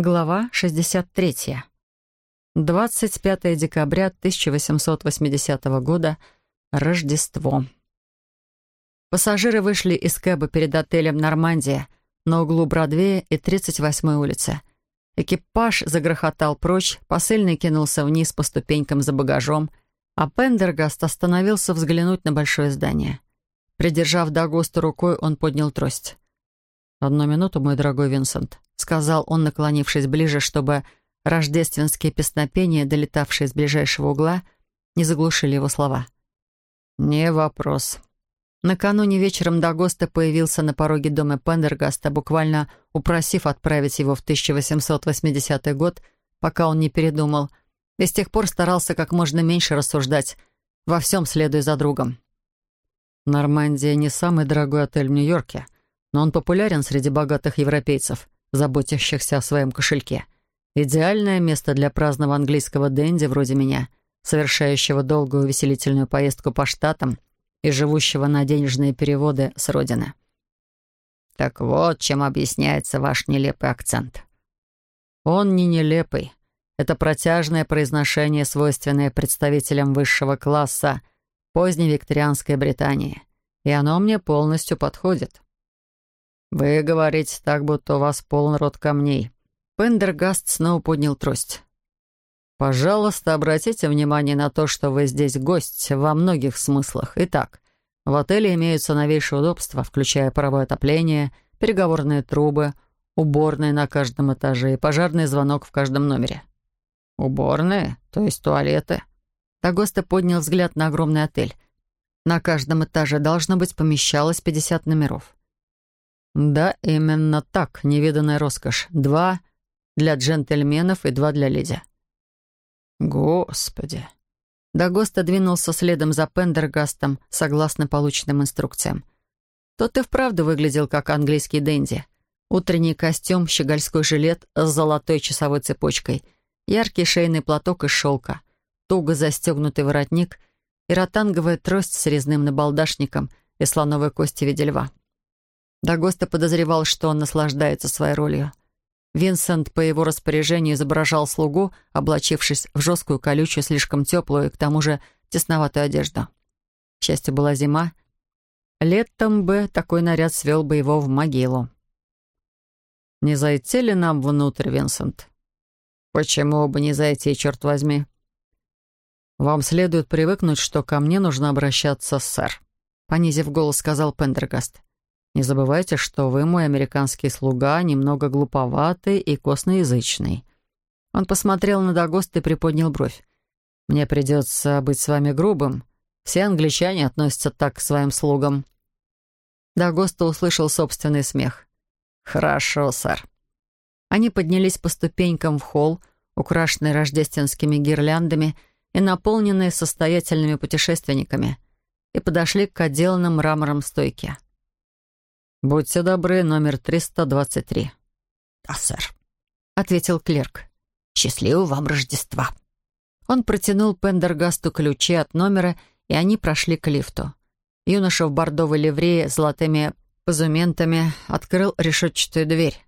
Глава 63. 25 декабря 1880 года. Рождество. Пассажиры вышли из кэба перед отелем «Нормандия» на углу Бродвея и 38-й улицы. Экипаж загрохотал прочь, посыльный кинулся вниз по ступенькам за багажом, а Пендергаст остановился взглянуть на большое здание. Придержав Дагосту рукой, он поднял трость. «Одну минуту, мой дорогой Винсент», — сказал он, наклонившись ближе, чтобы рождественские песнопения, долетавшие из ближайшего угла, не заглушили его слова. «Не вопрос». Накануне вечером Дагоста появился на пороге дома Пендергаста, буквально упросив отправить его в 1880 год, пока он не передумал, и с тех пор старался как можно меньше рассуждать, во всем следуя за другом. «Нормандия не самый дорогой отель в Нью-Йорке», но он популярен среди богатых европейцев, заботящихся о своем кошельке. Идеальное место для праздного английского денди вроде меня, совершающего долгую увеселительную поездку по штатам и живущего на денежные переводы с родины. Так вот, чем объясняется ваш нелепый акцент. Он не нелепый. Это протяжное произношение, свойственное представителям высшего класса поздней викторианской Британии. И оно мне полностью подходит. «Вы говорите так, будто у вас полон рот камней». Пендергаст снова поднял трость. «Пожалуйста, обратите внимание на то, что вы здесь гость во многих смыслах. Итак, в отеле имеются новейшие удобства, включая паровое отопление, переговорные трубы, уборные на каждом этаже и пожарный звонок в каждом номере». «Уборные? То есть туалеты?» Тагоста поднял взгляд на огромный отель. На каждом этаже должно быть помещалось 50 номеров. «Да, именно так, невиданная роскошь. Два для джентльменов и два для леди». «Господи!» Дагоста двинулся следом за Пендергастом, согласно полученным инструкциям. Тот и вправду выглядел как английский денди. Утренний костюм, щегольской жилет с золотой часовой цепочкой, яркий шейный платок из шелка, туго застегнутый воротник и ротанговая трость с резным набалдашником и слоновой кости в виде льва. Дагоста подозревал, что он наслаждается своей ролью. Винсент по его распоряжению изображал слугу, облачившись в жесткую, колючую, слишком теплую и к тому же тесноватую одежду. К счастью, была зима. Летом бы такой наряд свел бы его в могилу. «Не зайти ли нам внутрь, Винсент?» «Почему бы не зайти, черт возьми?» «Вам следует привыкнуть, что ко мне нужно обращаться, сэр», — понизив голос, сказал Пендергаст. Не забывайте, что вы, мой американский слуга, немного глуповатый и косноязычный». Он посмотрел на Дагост и приподнял бровь. «Мне придется быть с вами грубым. Все англичане относятся так к своим слугам». Дагоста услышал собственный смех. «Хорошо, сэр». Они поднялись по ступенькам в холл, украшенный рождественскими гирляндами и наполненный состоятельными путешественниками, и подошли к отделанным мрамором стойке. «Будьте добры, номер 323». «Да, сэр», — ответил клерк. «Счастливого вам Рождества». Он протянул Пендергасту ключи от номера, и они прошли к лифту. Юноша в бордовой ливрее с золотыми позументами открыл решетчатую дверь.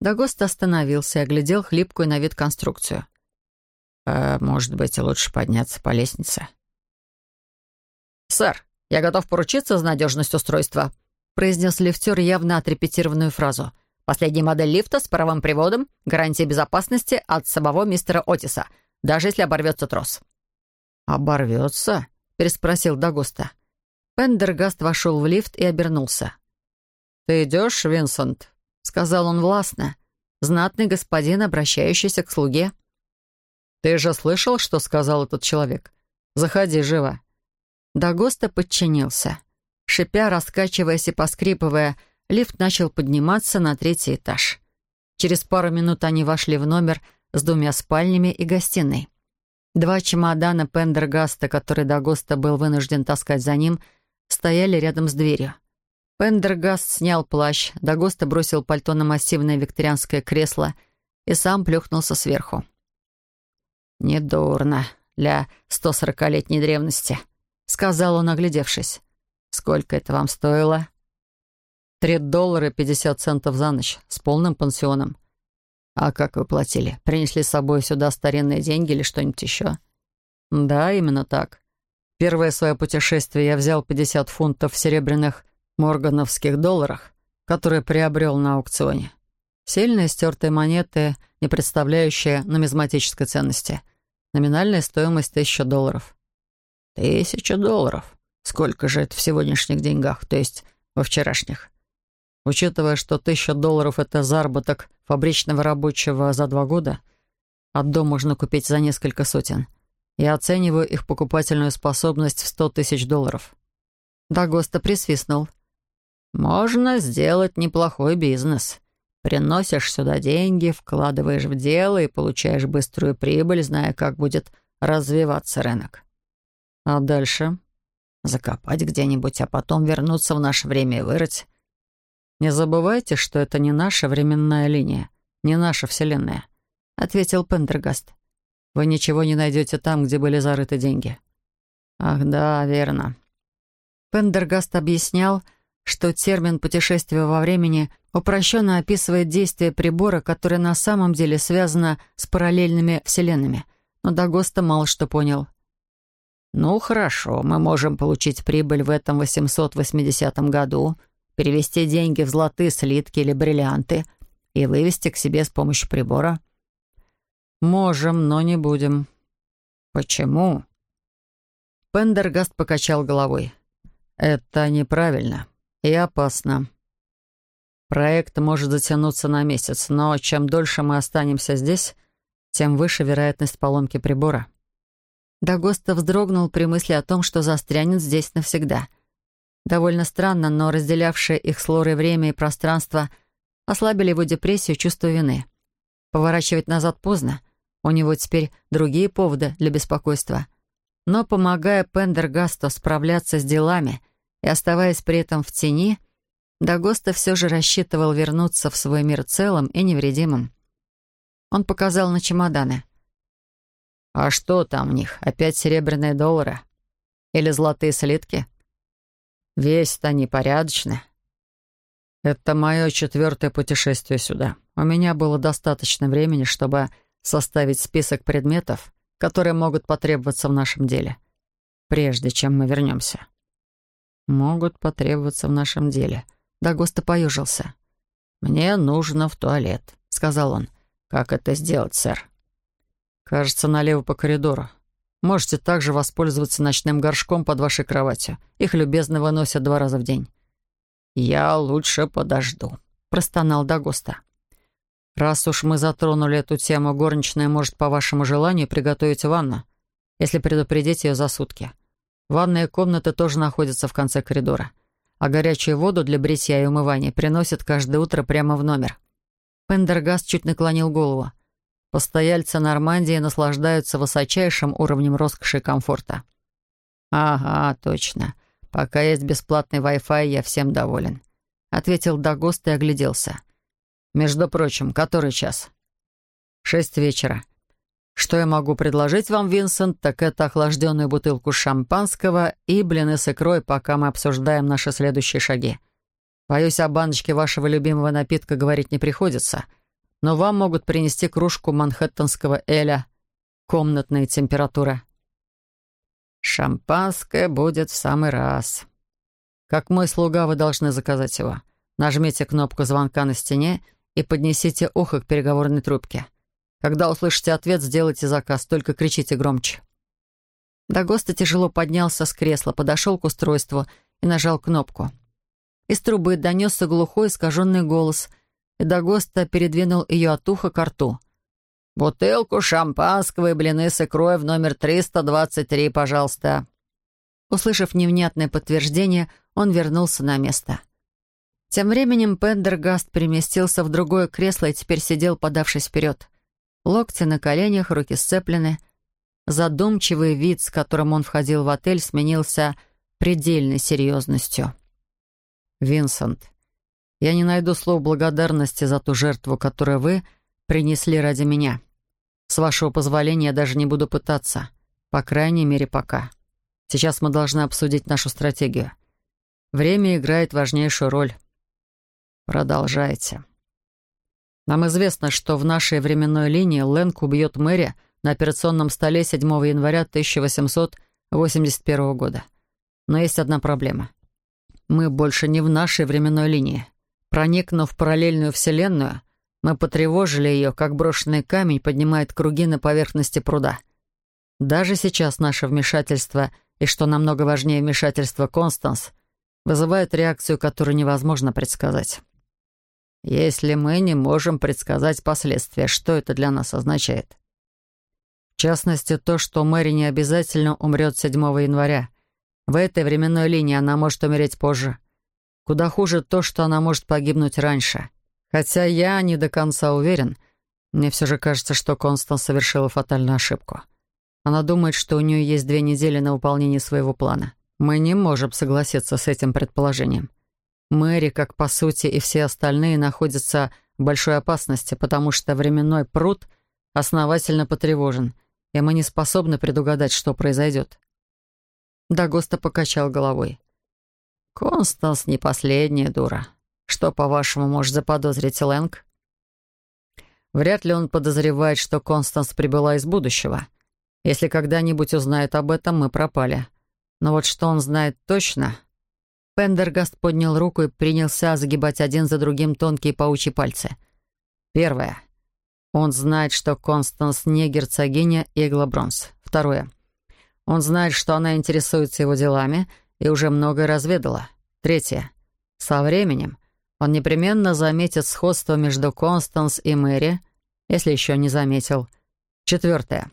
Дагост остановился и оглядел хлипкую на вид конструкцию. «А, «Может быть, лучше подняться по лестнице?» «Сэр, я готов поручиться за надежность устройства», произнес лифтер явно отрепетированную фразу. «Последняя модель лифта с паровым приводом, гарантия безопасности от самого мистера Отиса, даже если оборвется трос». «Оборвется?» — переспросил Дагоста. Пендергаст вошел в лифт и обернулся. «Ты идешь, Винсент?» — сказал он властно. Знатный господин, обращающийся к слуге. «Ты же слышал, что сказал этот человек? Заходи живо». Дагоста подчинился. Шипя, раскачиваясь и поскрипывая, лифт начал подниматься на третий этаж. Через пару минут они вошли в номер с двумя спальнями и гостиной. Два чемодана Пендергаста, который Дагоста был вынужден таскать за ним, стояли рядом с дверью. Пендергаст снял плащ, Дагоста бросил пальто на массивное викторианское кресло и сам плюхнулся сверху. «Недурно для 140-летней древности», — сказал он, оглядевшись. «Сколько это вам стоило?» «Три доллара пятьдесят центов за ночь, с полным пансионом». «А как вы платили? Принесли с собой сюда старинные деньги или что-нибудь еще?» «Да, именно так. Первое свое путешествие я взял 50 фунтов в серебряных моргановских долларах, которые приобрел на аукционе. Сильные стертые монеты, не представляющие нумизматической ценности. Номинальная стоимость — тысяча долларов». «Тысяча долларов? Сколько же это в сегодняшних деньгах, то есть во вчерашних?» Учитывая, что тысяча долларов — это заработок фабричного рабочего за два года, а дом можно купить за несколько сотен. Я оцениваю их покупательную способность в сто тысяч долларов. Дагоста присвистнул. «Можно сделать неплохой бизнес. Приносишь сюда деньги, вкладываешь в дело и получаешь быструю прибыль, зная, как будет развиваться рынок. А дальше? Закопать где-нибудь, а потом вернуться в наше время и вырыть. «Не забывайте, что это не наша временная линия, не наша Вселенная», — ответил Пендергаст. «Вы ничего не найдете там, где были зарыты деньги». «Ах да, верно». Пендергаст объяснял, что термин «путешествие во времени» упрощенно описывает действие прибора, которое на самом деле связано с параллельными вселенными. Но Дагоста мало что понял. «Ну, хорошо, мы можем получить прибыль в этом 880 году, перевести деньги в золотые слитки или бриллианты и вывести к себе с помощью прибора? Можем, но не будем. Почему? Пендергаст покачал головой. Это неправильно и опасно. Проект может затянуться на месяц, но чем дольше мы останемся здесь, тем выше вероятность поломки прибора. Дагоста вздрогнул при мысли о том, что застрянет здесь навсегда. Довольно странно, но разделявшее их с Лорой время и пространство ослабили его депрессию и чувство вины. Поворачивать назад поздно. У него теперь другие поводы для беспокойства. Но, помогая Пендергасту справляться с делами и оставаясь при этом в тени, Дагоста все же рассчитывал вернуться в свой мир целым и невредимым. Он показал на чемоданы. «А что там в них? Опять серебряные доллары? Или золотые слитки?» Весь-то непорядочно. Это мое четвертое путешествие сюда. У меня было достаточно времени, чтобы составить список предметов, которые могут потребоваться в нашем деле, прежде чем мы вернемся. Могут потребоваться в нашем деле. Дагоста поюжился. «Мне нужно в туалет», — сказал он. «Как это сделать, сэр?» «Кажется, налево по коридору. Можете также воспользоваться ночным горшком под вашей кроватью. Их любезно выносят два раза в день». «Я лучше подожду», — простонал Дагоста. «Раз уж мы затронули эту тему, горничная может по вашему желанию приготовить ванну, если предупредить ее за сутки. Ванные комнаты тоже находятся в конце коридора, а горячую воду для бритья и умывания приносят каждое утро прямо в номер». Пендергаст чуть наклонил голову. Постояльцы Нормандии наслаждаются высочайшим уровнем роскоши и комфорта. «Ага, точно. Пока есть бесплатный Wi-Fi, я всем доволен», — ответил Дагост и огляделся. «Между прочим, который час?» «Шесть вечера. Что я могу предложить вам, Винсент, так это охлажденную бутылку шампанского и блины с икрой, пока мы обсуждаем наши следующие шаги. Боюсь, о баночке вашего любимого напитка говорить не приходится» но вам могут принести кружку манхэттенского эля. Комнатная температура. Шампанское будет в самый раз. Как мой слуга, вы должны заказать его. Нажмите кнопку звонка на стене и поднесите ухо к переговорной трубке. Когда услышите ответ, сделайте заказ, только кричите громче. Дагоста тяжело поднялся с кресла, подошел к устройству и нажал кнопку. Из трубы донесся глухой искаженный голос — и передвинул ее от уха к рту. «Бутылку шампанского и блины с икрой в номер 323, пожалуйста». Услышав невнятное подтверждение, он вернулся на место. Тем временем Пендергаст переместился в другое кресло и теперь сидел, подавшись вперед. Локти на коленях, руки сцеплены. Задумчивый вид, с которым он входил в отель, сменился предельной серьезностью. «Винсент, я не найду слов благодарности за ту жертву, которую вы принесли ради меня. С вашего позволения я даже не буду пытаться. По крайней мере, пока. Сейчас мы должны обсудить нашу стратегию. Время играет важнейшую роль. Продолжайте. Нам известно, что в нашей временной линии Лэнг убьет Мэри на операционном столе 7 января 1881 года. Но есть одна проблема. Мы больше не в нашей временной линии. Проникнув в параллельную вселенную, мы потревожили ее, как брошенный камень поднимает круги на поверхности пруда. Даже сейчас наше вмешательство, и что намного важнее вмешательство Констанс, вызывает реакцию, которую невозможно предсказать. Если мы не можем предсказать последствия, что это для нас означает? В частности, то, что Мэри не обязательно умрет 7 января. В этой временной линии она может умереть позже. Куда хуже то, что она может погибнуть раньше. Хотя я не до конца уверен, мне все же кажется, что Констанс совершила фатальную ошибку. Она думает, что у нее есть две недели на выполнение своего плана. Мы не можем согласиться с этим предположением. Мэри, как по сути и все остальные, находятся в большой опасности, потому что временной пруд основательно потревожен, и мы не способны предугадать, что произойдет. Дагоста покачал головой. «Констанс не последняя дура. Что, по-вашему, может заподозрить Лэнг?» Вряд ли он подозревает, что Констанс прибыла из будущего. Если когда-нибудь узнает об этом, мы пропали. Но вот что он знает точно... Пендергаст поднял руку и принялся загибать один за другим тонкие паучьи пальцы. Первое. Он знает, что Констанс не герцогиня Игла. Второе. Он знает, что она интересуется его делами и уже многое разведала. Третье. Со временем он непременно заметит сходство между Констанс и Мэри, если еще не заметил. Четвертое.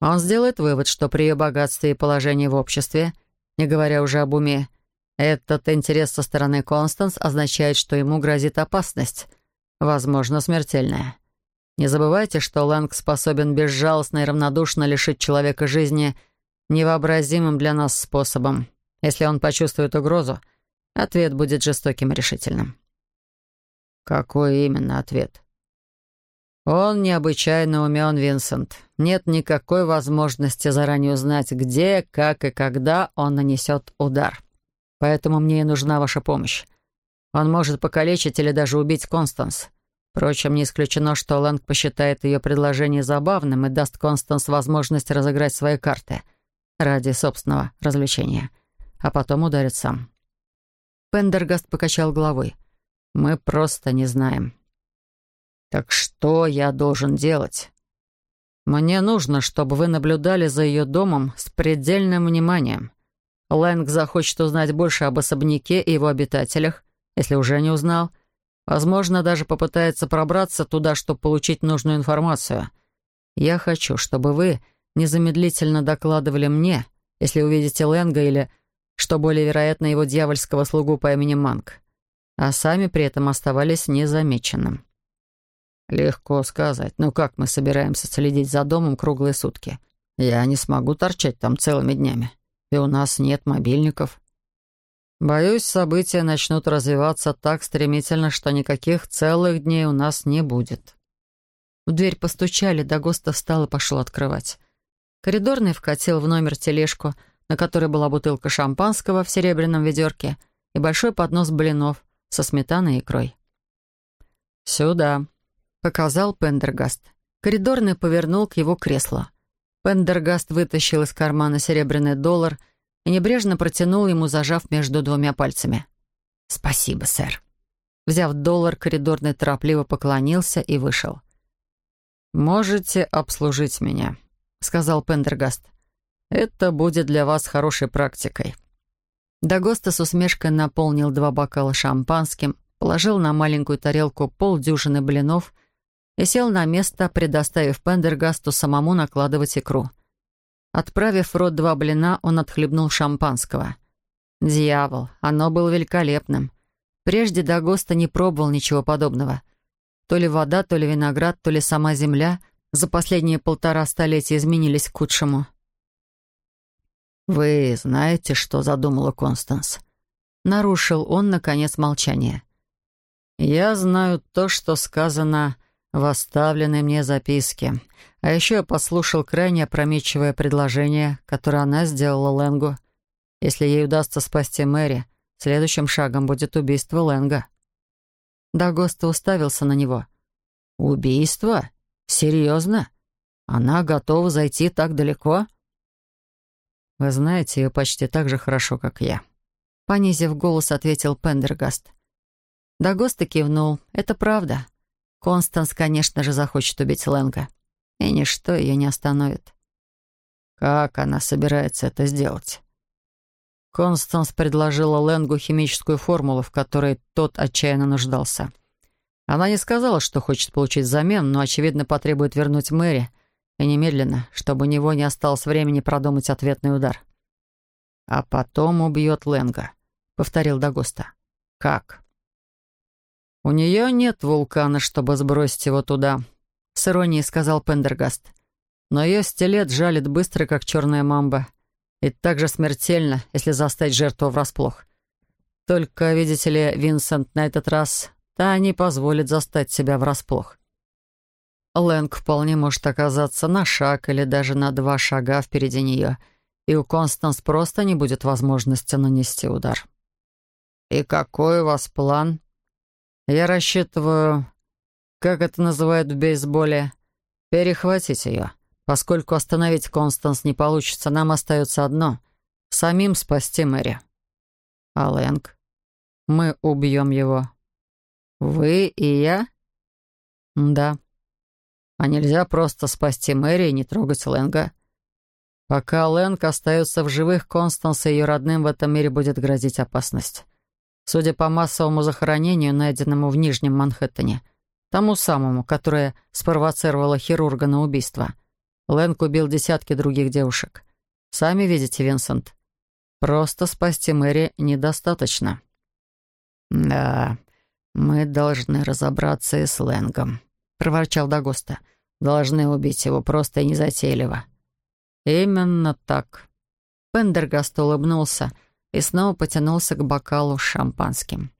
Он сделает вывод, что при ее богатстве и положении в обществе, не говоря уже об уме, этот интерес со стороны Констанс означает, что ему грозит опасность, возможно, смертельная. Не забывайте, что Лэнг способен безжалостно и равнодушно лишить человека жизни невообразимым для нас способом. Если он почувствует угрозу, ответ будет жестоким и решительным. Какой именно ответ? Он необычайно умен, Винсент. Нет никакой возможности заранее узнать, где, как и когда он нанесет удар. Поэтому мне и нужна ваша помощь. Он может покалечить или даже убить Констанс. Впрочем, не исключено, что Лэнг посчитает ее предложение забавным и даст Констанс возможность разыграть свои карты ради собственного развлечения, а потом ударит сам. Пендергаст покачал головой. «Мы просто не знаем». «Так что я должен делать?» «Мне нужно, чтобы вы наблюдали за ее домом с предельным вниманием. Лэнг захочет узнать больше об особняке и его обитателях, если уже не узнал. Возможно, даже попытается пробраться туда, чтобы получить нужную информацию. Я хочу, чтобы вы незамедлительно докладывали мне, если увидите Лэнга или, что более вероятно, его дьявольского слугу по имени Манг, а сами при этом оставались незамеченным. «Легко сказать. Ну как мы собираемся следить за домом круглые сутки? Я не смогу торчать там целыми днями. И у нас нет мобильников». Боюсь, события начнут развиваться так стремительно, что никаких целых дней у нас не будет. В дверь постучали, Дагоста встал и пошел открывать. Коридорный вкатил в номер тележку, на которой была бутылка шампанского в серебряном ведерке и большой поднос блинов со сметаной и икрой. «Сюда», показал Пендергаст. Коридорный повернул к его креслу. Пендергаст вытащил из кармана серебряный доллар и небрежно протянул ему, зажав между двумя пальцами. «Спасибо, сэр». Взяв доллар, коридорный торопливо поклонился и вышел. «Можете обслужить меня», — сказал Пендергаст. «Это будет для вас хорошей практикой». Дагоста с усмешкой наполнил два бокала шампанским, положил на маленькую тарелку полдюжины блинов — и сел на место, предоставив Пендергасту самому накладывать икру. Отправив в рот два блина, он отхлебнул шампанского. Дьявол, оно было великолепным. Прежде Дагоста не пробовал ничего подобного. То ли вода, то ли виноград, то ли сама земля за последние полтора столетия изменились к худшему. «Вы знаете, что задумала Констанс?» Нарушил он, наконец, молчание. «Я знаю то, что сказано в оставленной мне записке. А еще я послушал крайне опрометчивое предложение, которое она сделала Лэнгу. Если ей удастся спасти Мэри, следующим шагом будет убийство Лэнга. Дагоста уставился на него. «Убийство? Серьезно? Она готова зайти так далеко?» «Вы знаете ее почти так же хорошо, как я», — понизив голос, ответил Пендергаст. Дагоста кивнул. «Это правда. Констанс, конечно же, захочет убить Лэнга, и ничто ее не остановит». «Как она собирается это сделать?» Констанс предложила Лэнгу химическую формулу, в которой тот отчаянно нуждался. Она не сказала, что хочет получить взамен, но, очевидно, потребует вернуть Мэри, и немедленно, чтобы у него не осталось времени продумать ответный удар. «А потом убьет Лэнга», — повторил Дагоста. «Как?» «У нее нет вулкана, чтобы сбросить его туда», — с иронией сказал Пендергаст. «Но ее стилет жалит быстро, как черная мамба. И также смертельно, если застать жертву врасплох. Только, видите ли, Винсент на этот раз та не позволит застать себя врасплох. Лэнг вполне может оказаться на шаг или даже на два шага впереди нее, и у Констанс просто не будет возможности нанести удар. «И какой у вас план?» «Я рассчитываю, как это называют в бейсболе, перехватить ее». Поскольку остановить Констанс не получится, нам остается одно — самим спасти Мэри. А Лэнг? Мы убьем его. Вы и я? Да. А нельзя просто спасти Мэри и не трогать Лэнга. Пока Лэнг остается в живых, Констанс и ее родным в этом мире будет грозить опасность. Судя по массовому захоронению, найденному в Нижнем Манхэттене, тому самому, которое спровоцировало хирурга на убийство — Лэнг убил десятки других девушек. Сами видите, Винсент, просто спасти Мэри недостаточно. «Да, мы должны разобраться и с Лэнгом», — проворчал Дагоста. «Должны убить его просто и незатейливо». «Именно так». Пендергаст улыбнулся и снова потянулся к бокалу с шампанским.